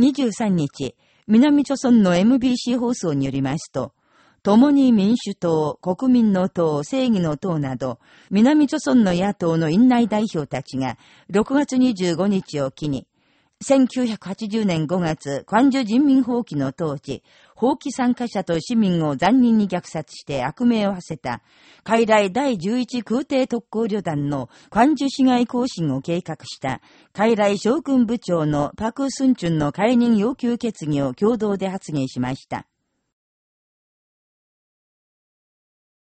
23日、南朝村の MBC 放送によりますと、共に民主党、国民の党、正義の党など、南朝村の野党の院内代表たちが、6月25日を機に、1980年5月、関州人民放棄の当時、放棄参加者と市民を残忍に虐殺して悪名を馳せた、海来第11空挺特攻旅団の関州市街行進を計画した、海来将軍部長のパク・スンチュンの解任要求決議を共同で発言しました。